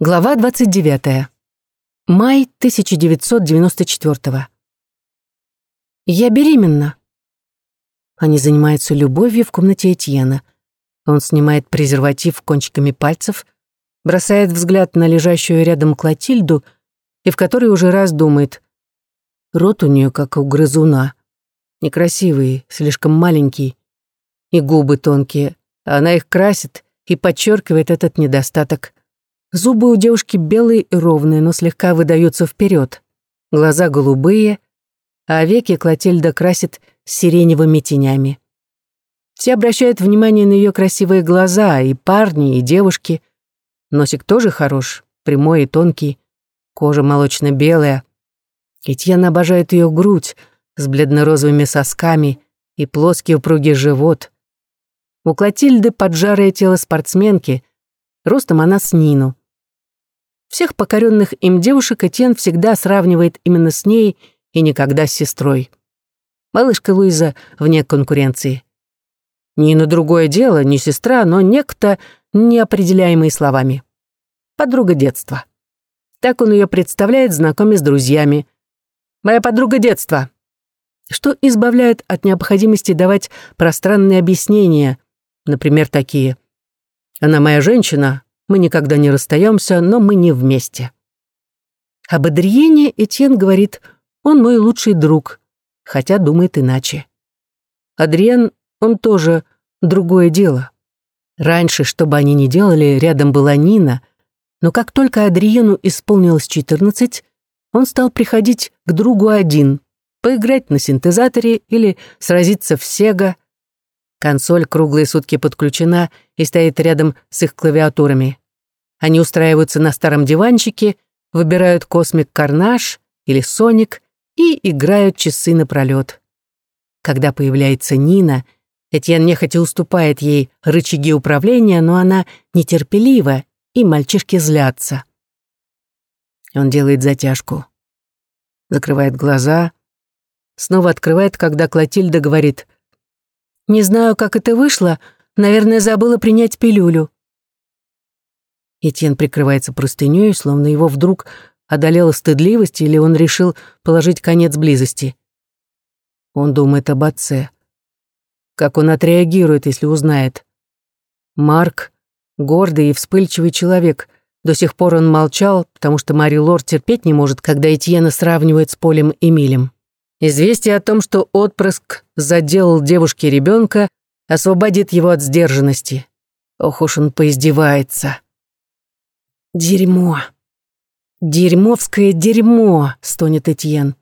Глава 29. Май 1994. Я беременна. Они занимаются любовью в комнате Этьена. Он снимает презерватив кончиками пальцев, бросает взгляд на лежащую рядом Клотильду и в которой уже раз думает. Рот у нее как у грызуна. Некрасивый, слишком маленький. И губы тонкие. Она их красит и подчеркивает этот недостаток. Зубы у девушки белые и ровные, но слегка выдаются вперед. Глаза голубые, а веки Клотильда красит сиреневыми тенями. Все обращают внимание на ее красивые глаза, и парни, и девушки. Носик тоже хорош, прямой и тонкий, кожа молочно-белая. Этьен обожает ее грудь с бледно-розовыми сосками и плоский упругий живот. У Клотильды поджарое тело спортсменки, ростом она с Нину. Всех покоренных им девушек Этьен всегда сравнивает именно с ней и никогда с сестрой. Малышка Луиза вне конкуренции. Ни на другое дело, не сестра, но некто, неопределяемый словами. Подруга детства. Так он ее представляет, знакомясь с друзьями. «Моя подруга детства», что избавляет от необходимости давать пространные объяснения, например, такие. «Она моя женщина, мы никогда не расстаемся, но мы не вместе». Об Адриене Этьен говорит «он мой лучший друг», хотя думает иначе. Адриен, он тоже другое дело. Раньше, что бы они ни делали, рядом была Нина, но как только Адриену исполнилось 14, он стал приходить к другу один, поиграть на синтезаторе или сразиться в сега – Консоль круглые сутки подключена и стоит рядом с их клавиатурами. Они устраиваются на старом диванчике, выбирают космик Карнаж или Соник и играют часы напролет. Когда появляется Нина, Этьен нехотя уступает ей рычаги управления, но она нетерпелива, и мальчишки злятся. Он делает затяжку. Закрывает глаза, снова открывает, когда Клотильда говорит — не знаю, как это вышло. Наверное, забыла принять пилюлю». Этьен прикрывается простынёй, словно его вдруг одолела стыдливость или он решил положить конец близости. Он думает об отце. Как он отреагирует, если узнает. Марк — гордый и вспыльчивый человек. До сих пор он молчал, потому что Мари Лор терпеть не может, когда Этьена сравнивает с Полем Эмилем. Известие о том, что отпрыск заделал девушке ребенка, освободит его от сдержанности. Ох уж он поиздевается. «Дерьмо! Дерьмовское дерьмо!» — стонет Этьен.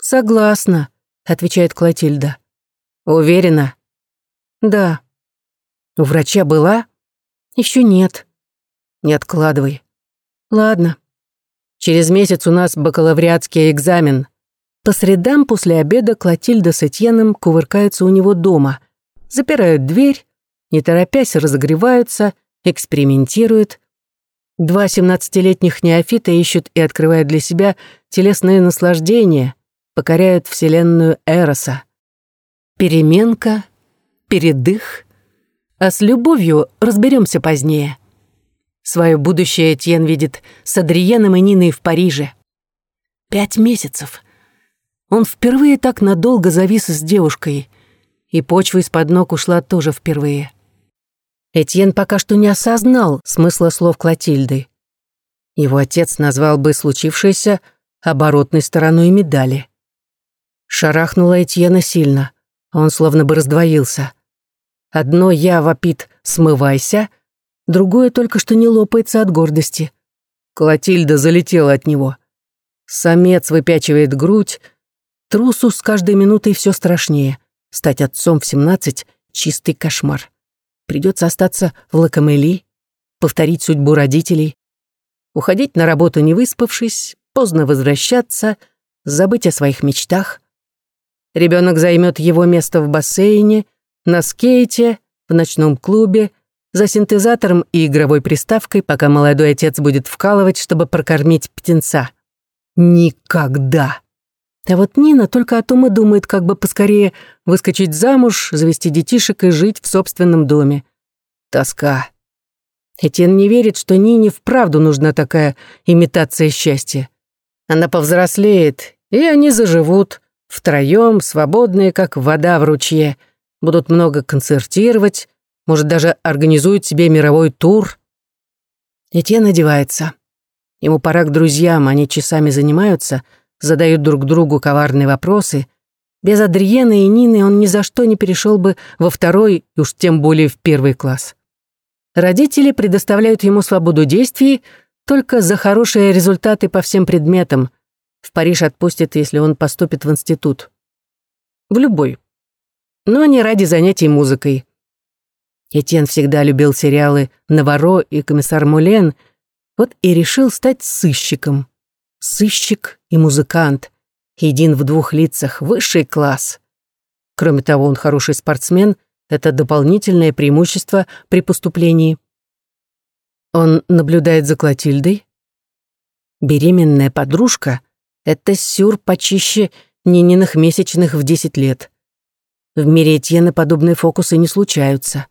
«Согласна», — отвечает Клотильда. «Уверена?» «Да». «У врача была?» «Еще нет». «Не откладывай». «Ладно». «Через месяц у нас бакалавриатский экзамен. По средам после обеда Клотильда с Этьеном кувыркаются у него дома, запирают дверь, не торопясь разогреваются, экспериментируют. Два семнадцатилетних неофита ищут и открывают для себя телесные наслаждения, покоряют вселенную Эроса. Переменка, передых. А с любовью разберемся позднее. Свое будущее Этьен видит с Адриеном и Ниной в Париже. Пять месяцев — он впервые так надолго завис с девушкой, и почва из-под ног ушла тоже впервые. Этьен пока что не осознал смысла слов Клотильды. Его отец назвал бы случившееся оборотной стороной медали. Шарахнуло Этьена сильно, он словно бы раздвоился. Одно «я» вопит «смывайся», другое только что не лопается от гордости. Клотильда залетела от него. Самец выпячивает грудь, Трусу с каждой минутой все страшнее. Стать отцом в 17 — чистый кошмар. Придется остаться в Лакамели, повторить судьбу родителей, уходить на работу не выспавшись, поздно возвращаться, забыть о своих мечтах. Ребенок займет его место в бассейне, на скейте, в ночном клубе, за синтезатором и игровой приставкой, пока молодой отец будет вкалывать, чтобы прокормить птенца. Никогда! А вот Нина только о том и думает, как бы поскорее выскочить замуж, завести детишек и жить в собственном доме. Тоска. Этьен не верит, что Нине вправду нужна такая имитация счастья. Она повзрослеет, и они заживут, втроем, свободные, как вода в ручье, будут много концертировать, может, даже организуют себе мировой тур. Этьен одевается. Ему пора к друзьям, они часами занимаются, задают друг другу коварные вопросы. Без Адриена и Нины он ни за что не перешел бы во второй, и уж тем более в первый класс. Родители предоставляют ему свободу действий только за хорошие результаты по всем предметам. В Париж отпустят, если он поступит в институт. В любой. Но не ради занятий музыкой. Этьен всегда любил сериалы «Наваро» и «Комиссар Мулен», вот и решил стать сыщиком. Сыщик и музыкант. Един в двух лицах, высший класс. Кроме того, он хороший спортсмен — это дополнительное преимущество при поступлении. Он наблюдает за Клотильдой. Беременная подружка — это сюр почище Нининых месячных в 10 лет. В мире Этьена подобные фокусы не случаются.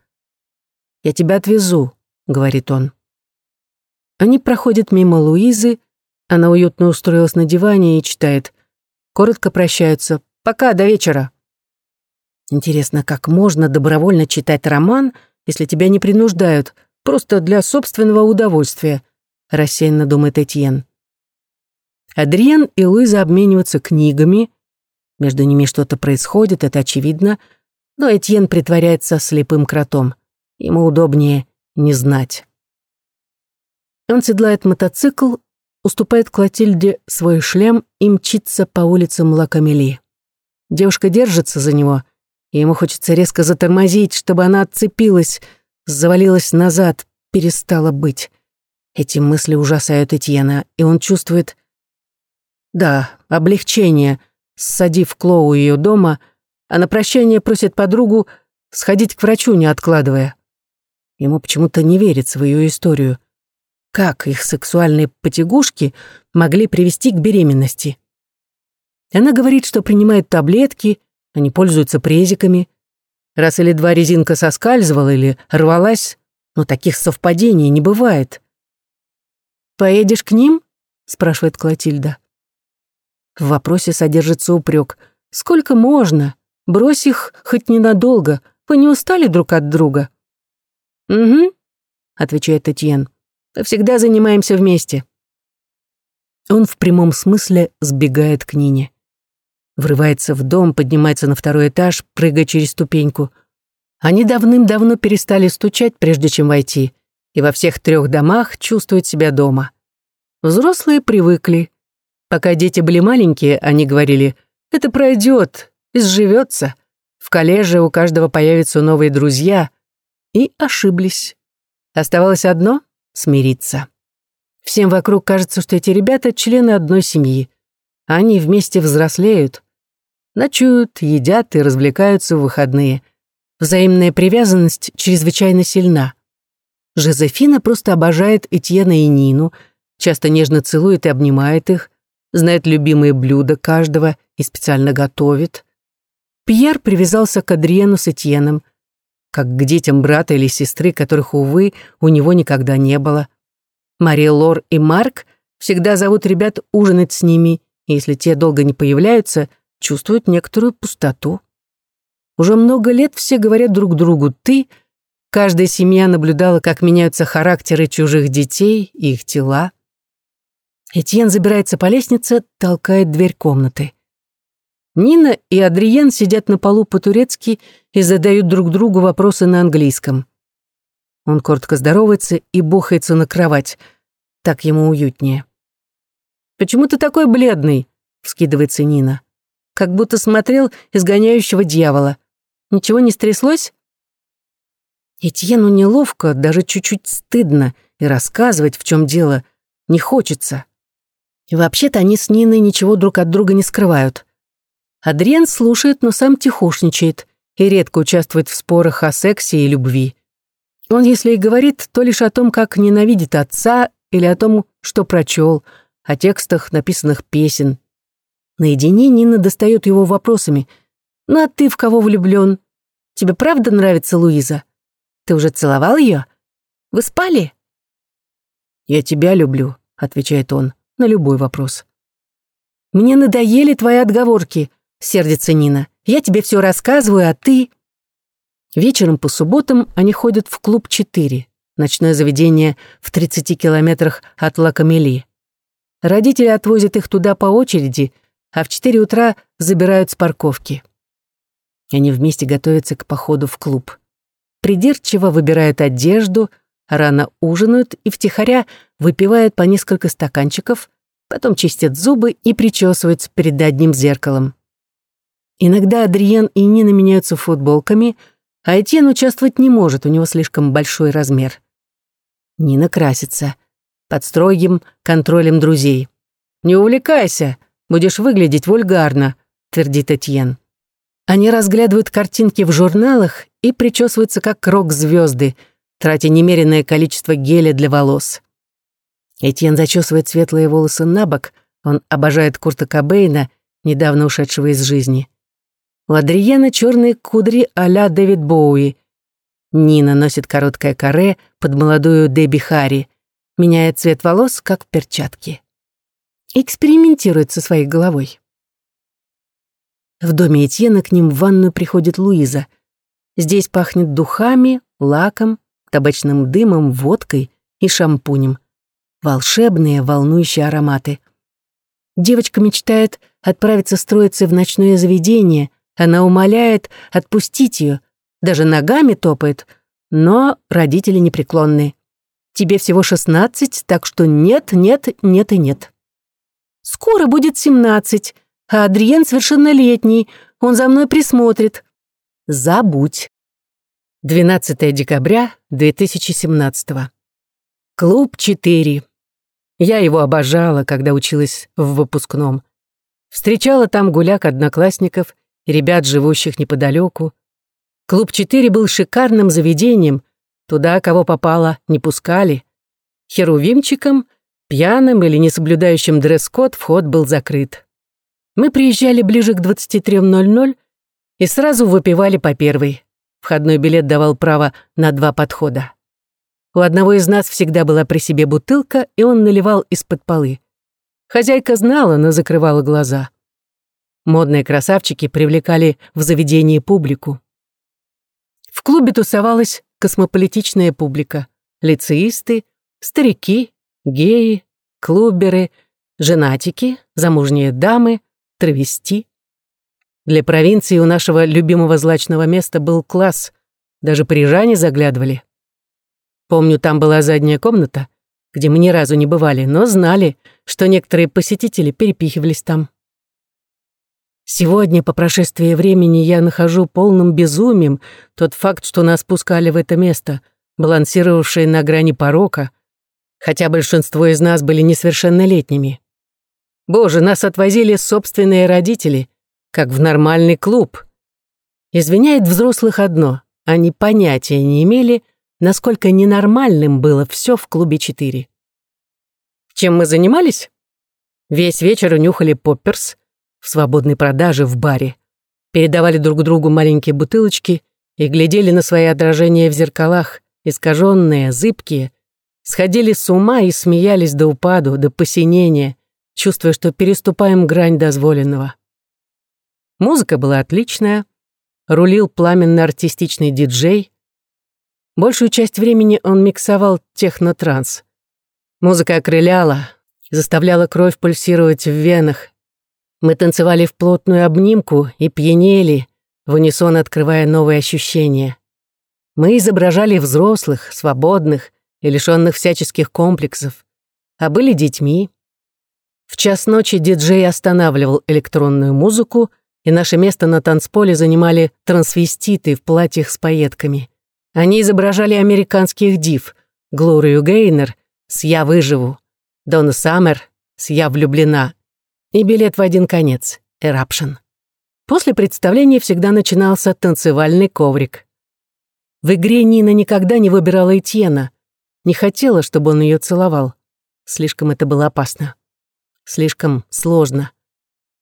«Я тебя отвезу», — говорит он. Они проходят мимо Луизы, она уютно устроилась на диване и читает. Коротко прощаются. «Пока, до вечера». Интересно, как можно добровольно читать роман, если тебя не принуждают, просто для собственного удовольствия, рассеянно думает Этьен. Адриен и Луиза обмениваются книгами. Между ними что-то происходит, это очевидно, но Этьен притворяется слепым кротом. Ему удобнее не знать. Он седлает мотоцикл, уступает Клотильде свой шлем и мчится по улицам Лакамели. Девушка держится за него — и ему хочется резко затормозить, чтобы она отцепилась, завалилась назад, перестала быть. Эти мысли ужасают Этьена, и он чувствует... Да, облегчение, ссадив Клоу ее дома, а на прощание просит подругу сходить к врачу, не откладывая. Ему почему-то не верит в свою историю. Как их сексуальные потягушки могли привести к беременности? Она говорит, что принимает таблетки они пользуются презиками. Раз или два резинка соскальзывала или рвалась, но таких совпадений не бывает. «Поедешь к ним?» — спрашивает Клотильда. В вопросе содержится упрек. «Сколько можно? Брось их хоть ненадолго. Вы не устали друг от друга?» «Угу», — отвечает Этьен. «Мы всегда занимаемся вместе». Он в прямом смысле сбегает к Нине. Врывается в дом, поднимается на второй этаж, прыгая через ступеньку. Они давным-давно перестали стучать, прежде чем войти, и во всех трех домах чувствуют себя дома. Взрослые привыкли. Пока дети были маленькие, они говорили, «Это пройдет, изживется. В коллеже у каждого появятся новые друзья». И ошиблись. Оставалось одно — смириться. Всем вокруг кажется, что эти ребята — члены одной семьи. Они вместе взрослеют. Ночуют, едят и развлекаются в выходные. Взаимная привязанность чрезвычайно сильна. Жозефина просто обожает Этьена и Нину, часто нежно целует и обнимает их, знает любимые блюда каждого и специально готовит. Пьер привязался к Адриену с Этьеном, как к детям брата или сестры, которых, увы, у него никогда не было. Мария Лор и Марк всегда зовут ребят ужинать с ними, и если те долго не появляются, чувствуют некоторую пустоту. Уже много лет все говорят друг другу «ты», каждая семья наблюдала, как меняются характеры чужих детей и их тела. Этьен забирается по лестнице, толкает дверь комнаты. Нина и Адриен сидят на полу по-турецки и задают друг другу вопросы на английском. Он коротко здоровается и бухается на кровать. Так ему уютнее. «Почему ты такой бледный?» — вскидывается Нина как будто смотрел изгоняющего дьявола. Ничего не стряслось? Этьену неловко, даже чуть-чуть стыдно, и рассказывать, в чем дело, не хочется. И вообще-то они с Ниной ничего друг от друга не скрывают. Адриан слушает, но сам тихушничает и редко участвует в спорах о сексе и любви. Он, если и говорит, то лишь о том, как ненавидит отца или о том, что прочел, о текстах написанных песен, Наедине Нина достает его вопросами. «Ну а ты в кого влюблен? Тебе правда нравится Луиза? Ты уже целовал ее? Вы спали? «Я тебя люблю», — отвечает он на любой вопрос. «Мне надоели твои отговорки», — сердится Нина. «Я тебе все рассказываю, а ты...» Вечером по субботам они ходят в клуб 4, ночное заведение в 30 километрах от Лакамели. Родители отвозят их туда по очереди, а в 4 утра забирают с парковки. Они вместе готовятся к походу в клуб. Придирчиво выбирают одежду, рано ужинают и втихаря выпивают по несколько стаканчиков, потом чистят зубы и причесываются перед одним зеркалом. Иногда Адриен и Нина меняются футболками, а Этьен участвовать не может, у него слишком большой размер. Нина красится под строгим контролем друзей. «Не увлекайся, будешь выглядеть вульгарно», — твердит Этьен. Они разглядывают картинки в журналах и причесываются как рок-звезды, тратя немеренное количество геля для волос. Этьен зачесывает светлые волосы на бок, он обожает Курта Кобейна, недавно ушедшего из жизни. У Адриена черные кудри а-ля Дэвид Боуи. Нина носит короткое каре под молодую Дебби Харри, меняет цвет волос, как перчатки. Экспериментирует со своей головой. В доме Этьена к ним в ванную приходит Луиза. Здесь пахнет духами, лаком, табачным дымом, водкой и шампунем. Волшебные, волнующие ароматы. Девочка мечтает отправиться строиться в ночное заведение. Она умоляет отпустить ее, даже ногами топает, но родители непреклонны. Тебе всего шестнадцать, так что нет, нет, нет и нет. Скоро будет семнадцать, а Адриен совершеннолетний, он за мной присмотрит. Забудь. 12 декабря 2017. Клуб 4. Я его обожала, когда училась в выпускном. Встречала там гуляк одноклассников и ребят, живущих неподалеку. Клуб 4 был шикарным заведением, туда, кого попало, не пускали. Херувимчиком, пьяным или не соблюдающим дресс-код вход был закрыт. Мы приезжали ближе к 23.00 и сразу выпивали по первой. Входной билет давал право на два подхода. У одного из нас всегда была при себе бутылка, и он наливал из-под полы. Хозяйка знала, но закрывала глаза. Модные красавчики привлекали в заведении публику. В клубе тусовалась космополитичная публика. Лицеисты, старики, геи, клуберы, женатики, замужние дамы, травести. Для провинции у нашего любимого злачного места был класс, даже парижане заглядывали. Помню, там была задняя комната, где мы ни разу не бывали, но знали, что некоторые посетители перепихивались там. Сегодня, по прошествии времени, я нахожу полным безумием тот факт, что нас пускали в это место, балансировавшее на грани порока, хотя большинство из нас были несовершеннолетними. Боже, нас отвозили собственные родители, как в нормальный клуб. Извиняет взрослых одно, они понятия не имели, насколько ненормальным было все в клубе 4. Чем мы занимались? Весь вечер унюхали попперс в свободной продаже в баре, передавали друг другу маленькие бутылочки и глядели на свои отражения в зеркалах, искаженные, зыбкие, сходили с ума и смеялись до упаду, до посинения, чувствуя, что переступаем грань дозволенного. Музыка была отличная, рулил пламенно-артистичный диджей. Большую часть времени он миксовал техно-транс. Музыка окрыляла, заставляла кровь пульсировать в венах. Мы танцевали в плотную обнимку и пьянели, в унисон открывая новые ощущения. Мы изображали взрослых, свободных и лишенных всяческих комплексов, а были детьми, в час ночи диджей останавливал электронную музыку, и наше место на танцполе занимали трансвеститы в платьях с пайетками. Они изображали американских див, Глорию Гейнер с «Я выживу», Дона Саммер с «Я влюблена» и билет в один конец — «Эрапшн». После представления всегда начинался танцевальный коврик. В игре Нина никогда не выбирала Этьена, не хотела, чтобы он ее целовал. Слишком это было опасно. Слишком сложно.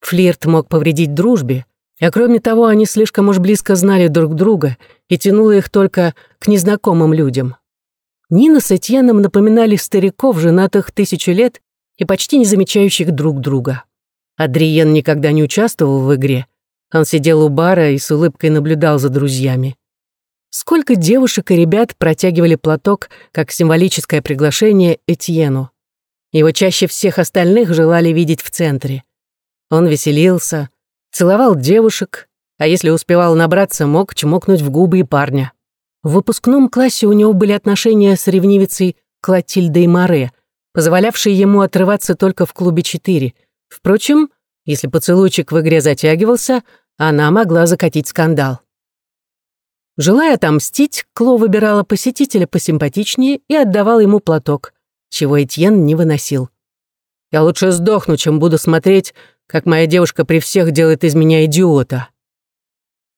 Флирт мог повредить дружбе, а кроме того, они слишком уж близко знали друг друга и тянуло их только к незнакомым людям. Нина с Этьеном напоминали стариков, женатых тысячу лет и почти не замечающих друг друга. Адриен никогда не участвовал в игре. Он сидел у бара и с улыбкой наблюдал за друзьями. Сколько девушек и ребят протягивали платок как символическое приглашение Этьену. Его чаще всех остальных желали видеть в центре. Он веселился, целовал девушек, а если успевал набраться, мог чмокнуть в губы и парня. В выпускном классе у него были отношения с ревнивицей Клотильдой Море, позволявшие ему отрываться только в клубе 4. Впрочем, если поцелуйчик в игре затягивался, она могла закатить скандал. Желая отомстить, Кло выбирала посетителя посимпатичнее и отдавала ему платок, чего Этьен не выносил. «Я лучше сдохну, чем буду смотреть, как моя девушка при всех делает из меня идиота».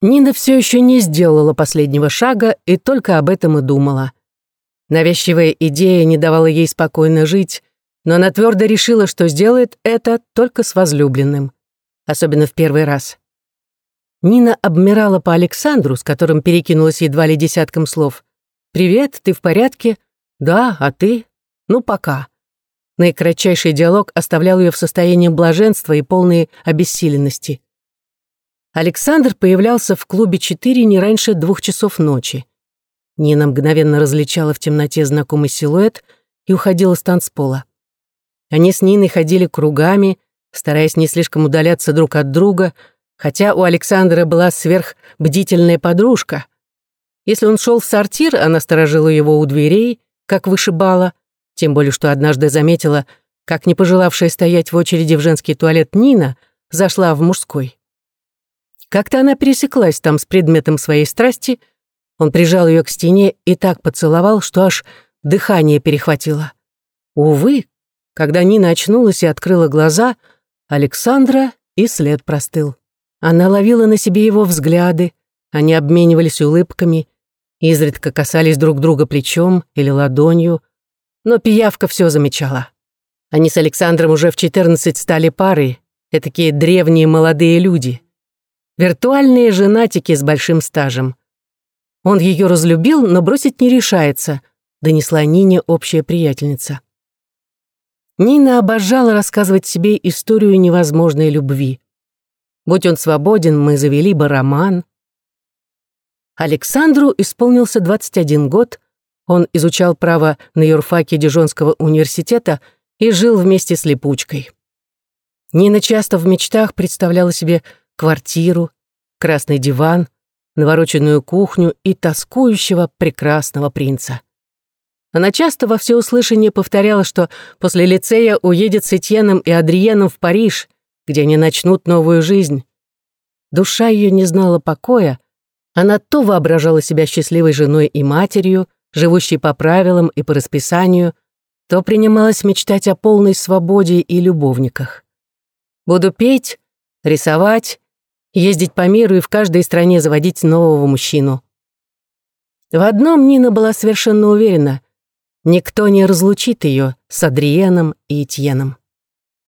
Нина все еще не сделала последнего шага и только об этом и думала. Навязчивая идея не давала ей спокойно жить, но она твердо решила, что сделает это только с возлюбленным. Особенно в первый раз. Нина обмирала по Александру, с которым перекинулась едва ли десятком слов. «Привет, ты в порядке?» «Да, а ты?» «Ну, пока». Наикратчайший диалог оставлял ее в состоянии блаженства и полной обессиленности. Александр появлялся в клубе «Четыре» не раньше двух часов ночи. Нина мгновенно различала в темноте знакомый силуэт и уходила с танцпола. Они с Ниной ходили кругами, стараясь не слишком удаляться друг от друга, хотя у Александра была сверхбдительная подружка. Если он шел в сортир, она сторожила его у дверей, как вышибала, тем более что однажды заметила, как не пожелавшая стоять в очереди в женский туалет Нина зашла в мужской. Как-то она пересеклась там с предметом своей страсти, он прижал ее к стене и так поцеловал, что аж дыхание перехватило. Увы, когда Нина очнулась и открыла глаза, Александра и след простыл. Она ловила на себе его взгляды, они обменивались улыбками, изредка касались друг друга плечом или ладонью, но пиявка все замечала. Они с Александром уже в 14 стали парой, такие древние молодые люди — Виртуальные женатики с большим стажем. Он ее разлюбил, но бросить не решается, донесла Нине общая приятельница. Нина обожала рассказывать себе историю невозможной любви. Будь он свободен, мы завели бы роман. Александру исполнился 21 год, он изучал право на юрфаке Дижонского университета и жил вместе с Липучкой. Нина часто в мечтах представляла себе квартиру, красный диван, навороченную кухню и тоскующего прекрасного принца. Она часто во всеуслышание повторяла, что после лицея уедет с Этьеном и Адриеном в Париж, где они начнут новую жизнь. Душа ее не знала покоя, она то воображала себя счастливой женой и матерью, живущей по правилам и по расписанию, то принималась мечтать о полной свободе и любовниках. «Буду петь, рисовать, ездить по миру и в каждой стране заводить нового мужчину. В одном Нина была совершенно уверена. Никто не разлучит ее с Адриеном и Этьеном.